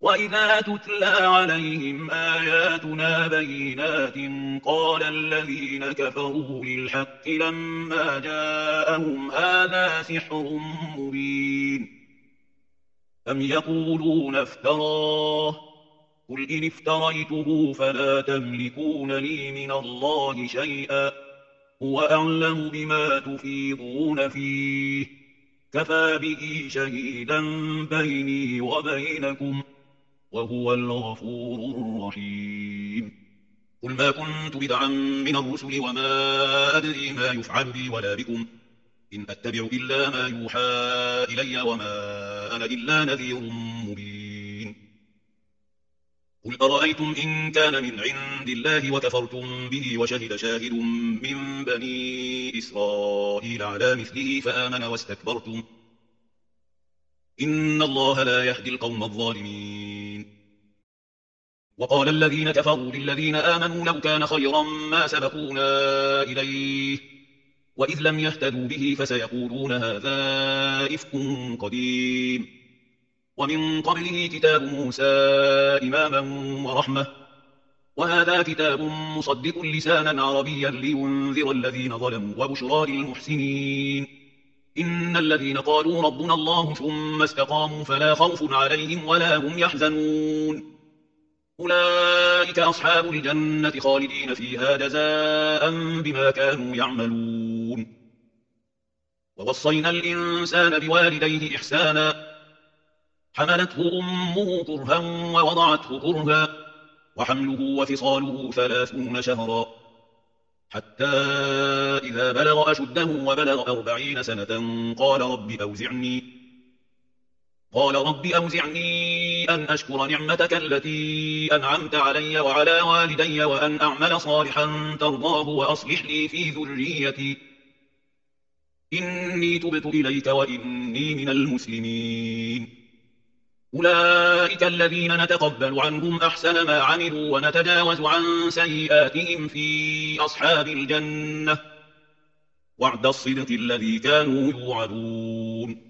وَإِذَا تُتْلَى عَلَيْهِمْ آيَاتُنَا بَيِّنَاتٍ قَالَ الَّذِينَ كَفَرُوا لِلْحَقِّ لَمَّا جَاءَهُمْ هَذَا سِحْرٌ مُبِينٌ أَمْ يَقُولُونَ افْتَرَاهُ قُلْ إِنِ افْتَرَيْتُهُ فَلَا تَمْلِكُونَ لِي مِنَ اللَّهِ شَيْئًا هُوَ أَعْلَمُ بِمَا تُفِيضُونَ فِيهِ كَفَى بِهِ شَهِيدًا بَيْنِي وَبَيْنَكُمْ ۖ وهو الغفور الرحيم. قل ما كنت بدعا من الرسل وما أدري ما يفعل بي ولا بكم. إن أتبع إلا ما يوحى إلي وما أنا إلا نذير مبين. قل أرأيتم إن كان من عند الله وكفرتم به وشهد شاهد من بني إسرائيل على مثله فآمن واستكبرتم. إن الله لا يهدي القوم الظالمين. وقال الذين كفروا للذين آمنوا لو كان خيرا ما سبقونا إليه وإذ لم يهتدوا به فسيقولون هذا إفك قديم. ومن قبله كتاب موسى إماما ورحمة وهذا كتاب مصدق لسانا عربيا لينذر الذين ظلموا وبشرى للمحسنين. إن الذين قالوا ربنا الله ثم استقاموا فلا خوف عليهم ولا هم يحزنون. أولئك أصحاب الجنة خالدين فيها جزاء بما كانوا يعملون. ووصينا الإنسان بوالديه إحسانا. حملته أمه كرها ووضعته كرها. وحمله وفصاله ثلاثون شهرا. حتى إذا بلغ أشده وبلغ أربعين سنة قال رب أوزعني. قال رب أوزعني أن أشكر نعمتك التي أنعمت علي وعلى والدي وأن أعمل صالحا ترضاه وأصلح لي في ذريتي. إني تبت إليك وإني من المسلمين. أولئك الذين نتقبل عنهم أحسن ما عملوا ونتجاوز عن سيئاتهم في أصحاب الجنة. وعد الصدق الذي كانوا يوعدون.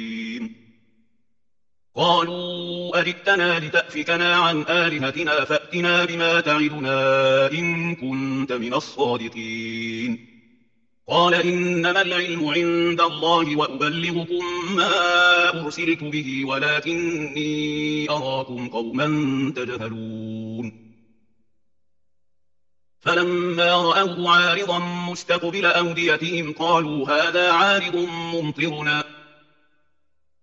قالوا أجئتنا لتأفكنا عن آلهتنا فأتنا بما تعدنا إن كنت من الصادقين. قال إنما العلم عند الله وأبلغكم ما أرسلت به ولكني أراكم قوما تجهلون. فلما رأوا عارضا مستقبل أوديتهم قالوا هذا عارض ممطرنا.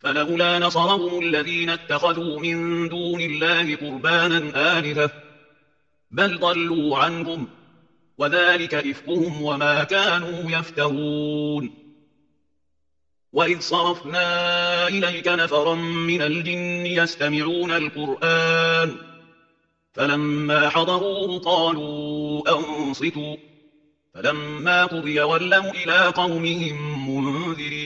فلولا نصرهم الذين اتخذوا من دون الله قربانا آلهة بل ضلوا عنهم وذلك إفقهم وما كانوا يفتهون وإذ صرفنا إليك نفرا من الجن يستمعون القرآن فلما حضروه قالوا أنصتوا فلما قضي ولوا إلى قومهم منذرين.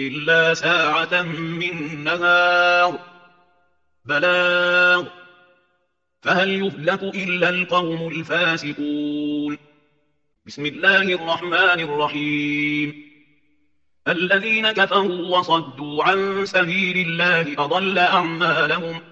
إلا ساعة من نهار. بلاغ. فهل يفلك إلا القوم الفاسقون. بسم الله الرحمن الرحيم. الذين كفروا وصدوا عن سبيل الله أضل أعمالهم.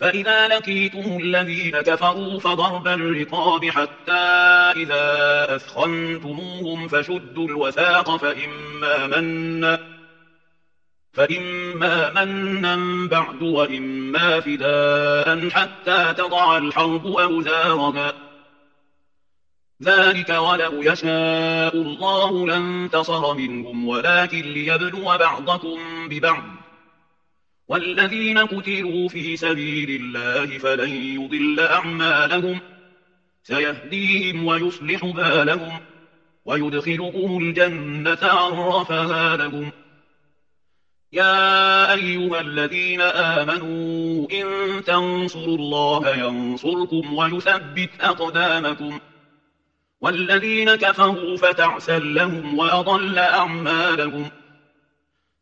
فإذا لقيتم الذين كفروا فضرب الرقاب حتى إذا أثخنتموهم فشدوا الوثاق فإما منا فإما منا بعد وإما فداء حتى تضع الحرب أوزارها. ذلك ولو يشاء الله لانتصر منهم ولكن ليبلو بعضكم ببعض. والذين قتلوا في سبيل الله فلن يضل أعمالهم. سيهديهم ويصلح بالهم ويدخلهم الجنة عرفها لهم. يا أيها الذين آمنوا إن تنصروا الله ينصركم ويثبت أقدامكم. والذين كفروا فتعسل لهم وأضل أعمالهم.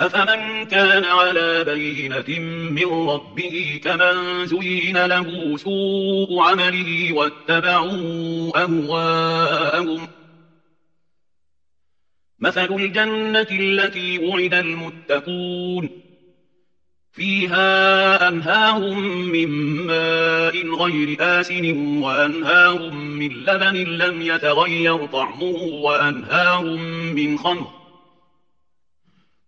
أفمن كان على بينة من ربه كمن زين له سوء عمله واتبعوا أهواءهم مثل الجنة التي وعد المتقون فيها أنهار من ماء غير آسن وأنهار من لبن لم يتغير طعمه وأنهار من خمر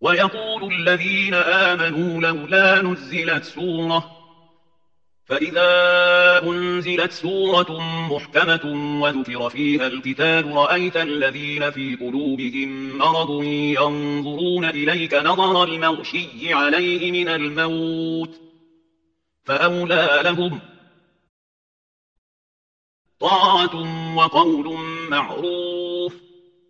ويقول الذين آمنوا لولا نزلت سورة فإذا أنزلت سورة محكمة وذكر فيها الكتاب رأيت الذين في قلوبهم مرض ينظرون إليك نظر المغشي عليه من الموت فأولى لهم طاعة وقول معروف.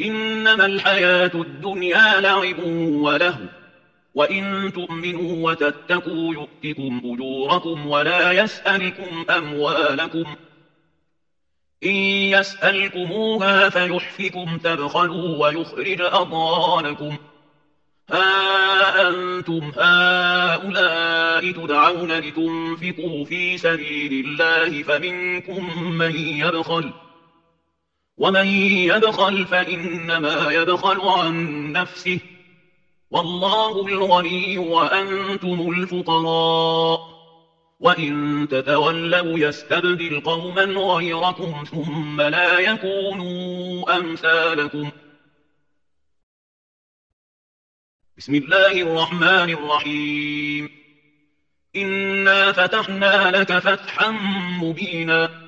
إنما الحياة الدنيا لعب وله. وإن تؤمنوا وتتقوا يؤتكم أجوركم ولا يسألكم أموالكم. إن يسألكموها فيحفكم تبخلوا ويخرج أضانكم ها أنتم هؤلاء تدعون لتنفقوا في سبيل الله فمنكم من يبخل. ومن يبخل فإنما يبخل عن نفسه والله الغني وأنتم الفقراء وإن تتولوا يستبدل قوما غيركم ثم لا يكونوا أمثالكم بسم الله الرحمن الرحيم. إنا فتحنا لك فتحا مبينا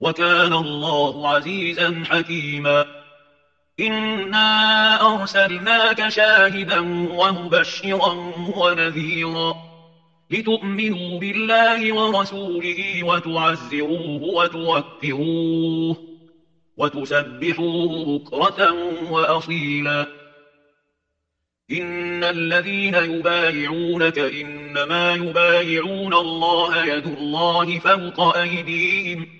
وكان الله عزيزا حكيما. إنا أرسلناك شاهدا ومبشرا ونذيرا لتؤمنوا بالله ورسوله وتعزروه وتوكروه وتسبحوه بكرة وأصيلا. إن الذين يبايعونك إنما يبايعون الله يد الله فوق أيديهم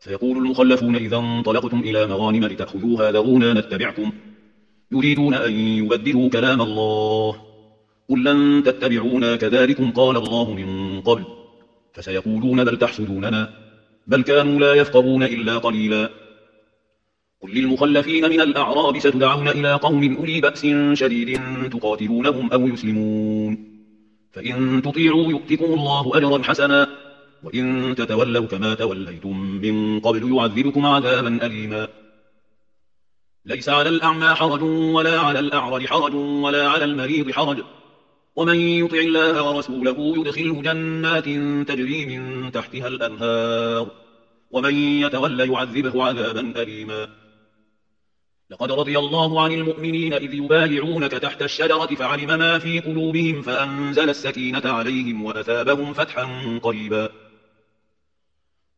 سيقول المخلفون إذا انطلقتم إلى مغانم لتأخذوها ذرونا نتبعكم. يريدون أن يبدلوا كلام الله. قل لن تتبعونا كذلكم قال الله من قبل. فسيقولون بل تحسدوننا. بل كانوا لا يفقهون إلا قليلا. قل للمخلفين من الأعراب ستدعون إلى قوم أولي بأس شديد تقاتلونهم أو يسلمون. فإن تطيعوا يؤتكم الله أجرا حسنا. وإن تتولوا كما توليتم من قبل يعذبكم عذابا أليما ليس على الأعمى حرج ولا على الأعرج حرج ولا على المريض حرج ومن يطع الله ورسوله يدخله جنات تجري من تحتها الأنهار ومن يتولى يعذبه عذابا أليما لقد رضي الله عن المؤمنين إذ يبايعونك تحت الشجرة فعلم ما في قلوبهم فأنزل السكينة عليهم وأثابهم فتحا قريبا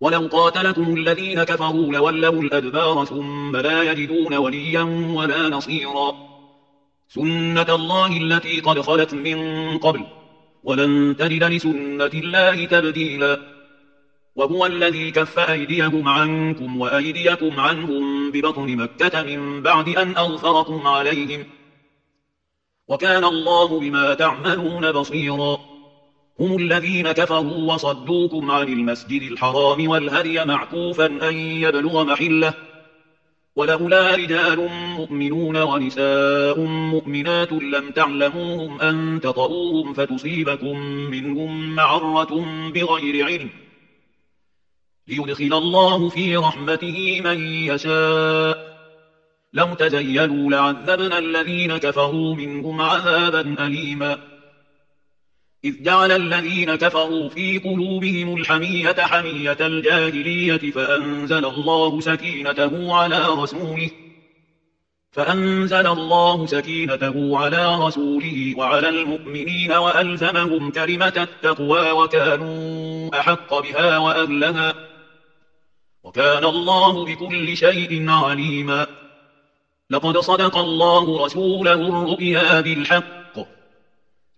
ولو قاتلكم الذين كفروا لولوا الأدبار ثم لا يجدون وليا ولا نصيرا. سنة الله التي قد خلت من قبل ولن تجد لسنة الله تبديلا. وهو الذي كف أيديهم عنكم وأيديكم عنهم ببطن مكة من بعد أن أغفركم عليهم. وكان الله بما تعملون بصيراً. هم الذين كفروا وصدوكم عن المسجد الحرام والهدي معكوفا أن يبلغ محلة. ولولا رجال مؤمنون ونساء مؤمنات لم تعلموهم أن تطؤوهم فتصيبكم منهم معرة بغير علم. ليدخل الله في رحمته من يشاء. لو تزيلوا لعذبنا الذين كفروا منهم عذابا أليماً. إذ جعل الذين كفروا في قلوبهم الحمية حمية الجاهلية فأنزل الله سكينته على رسوله فأنزل الله سكينته على رسوله وعلى المؤمنين وألزمهم كلمة التقوى وكانوا أحق بها وأهلها وكان الله بكل شيء عليما لقد صدق الله رسوله الرؤيا بالحق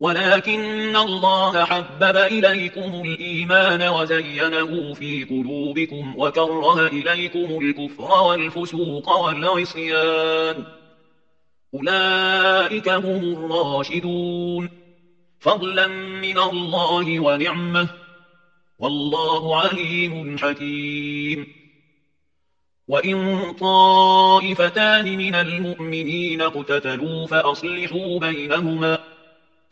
ولكن الله حبب إليكم الإيمان وزينه في قلوبكم وكره إليكم الكفر والفسوق والعصيان. أولئك هم الراشدون. فضلا من الله ونعمة. والله عليم حكيم. وَإِن طَائِفَتَانِ مِنَ الْمُؤْمِنِينَ اقْتَتَلُوا فَأَصْلِحُوا بَيْنَهُمَا.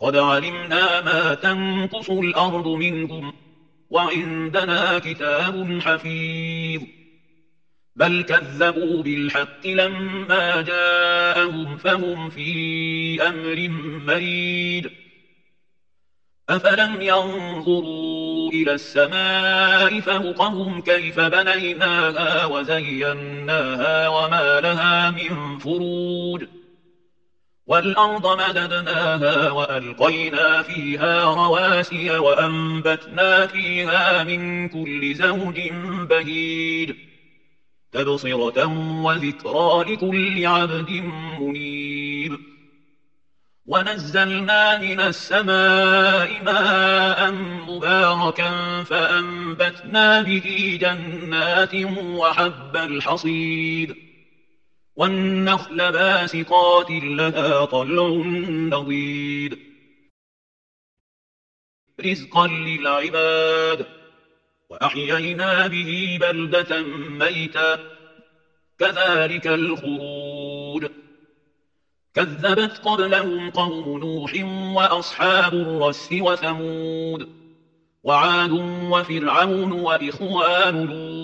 قد علمنا ما تنقص الأرض منكم وعندنا كتاب حفيظ. بل كذبوا بالحق لما جاءهم فهم في أمر مريد. أفلم ينظروا إلى السماء فوقهم كيف بنيناها وزيناها وما لها من فروج. والأرض مددناها وألقينا فيها رواسي وأنبتنا فيها من كل زوج بهيد تبصرة وذكرى لكل عبد منيب ونزلنا من السماء ماء مباركا فأنبتنا به جنات وحب الحصيد والنخل باسقات لها طلع نضيد رزقا للعباد. وأحيينا به بلدة ميتا. كذلك الخروج. كذبت قبلهم قوم نوح وأصحاب الرس وثمود. وعاد وفرعون وإخوان لوط.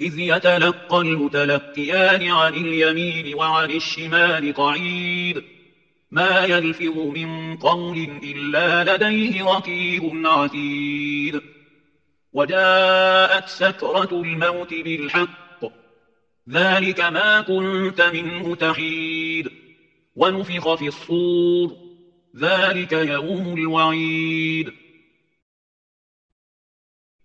إذ يتلقى المتلقيان عن اليمين وعن الشمال قعيد. ما يلفظ من قول إلا لديه ركيب عتيد. وجاءت سكرة الموت بالحق. ذلك ما كنت منه تحيد. ونفخ في الصور. ذلك يوم الوعيد.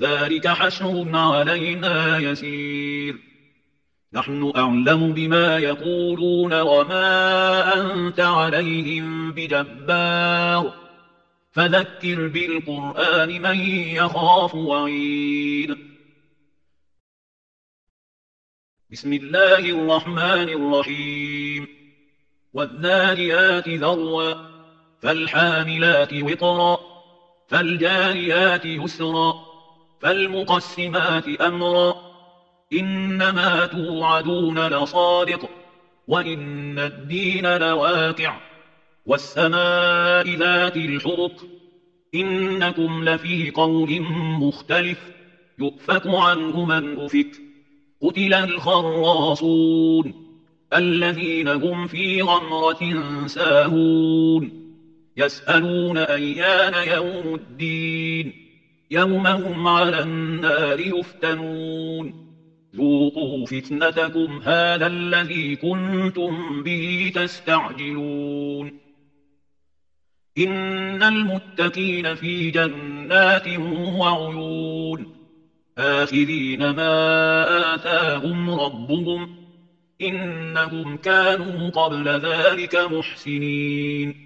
ذلك حشر علينا يسير. نحن أعلم بما يقولون وما أنت عليهم بجبار. فذكر بالقرآن من يخاف وعيد. بسم الله الرحمن الرحيم. والذاريات ذروا. فالحاملات وطرا. فالجاريات يسرا. فالمقسمات أمرا إنما توعدون لصادق وإن الدين لواقع والسماء ذات الحرق. إنكم لفي قول مختلف يؤفك عنه من أفك. قتل الخراصون الذين هم في غمرة ساهون. يسألون أيان يوم الدين. يوم هم على النار يفتنون. ذوقوا فتنتكم هذا الذي كنتم به تستعجلون. إن المتقين في جنات وعيون. آخذين ما آتاهم ربهم. إنهم كانوا قبل ذلك محسنين.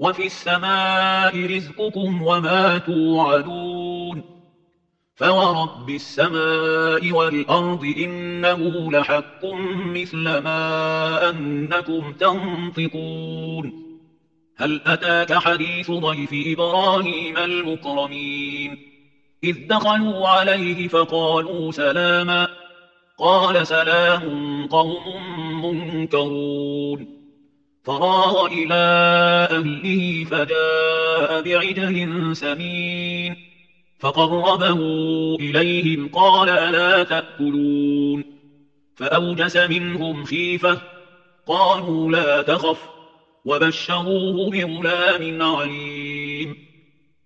وفي السماء رزقكم وما توعدون فورب السماء والأرض إنه لحق مثل ما أنكم تنطقون هل أتاك حديث ضيف إبراهيم المكرمين؟ إذ دخلوا عليه فقالوا سلاما قال سلام قوم منكرون. فراغ إلى أهله فجاء بعجل سمين فقربه إليهم قال ألا تأكلون فأوجس منهم خيفة قالوا لا تخف وبشروه بغلام عليم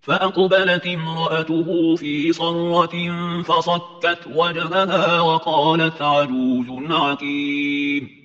فأقبلت امرأته في صرة فصكت وجهها وقالت عجوز عكيم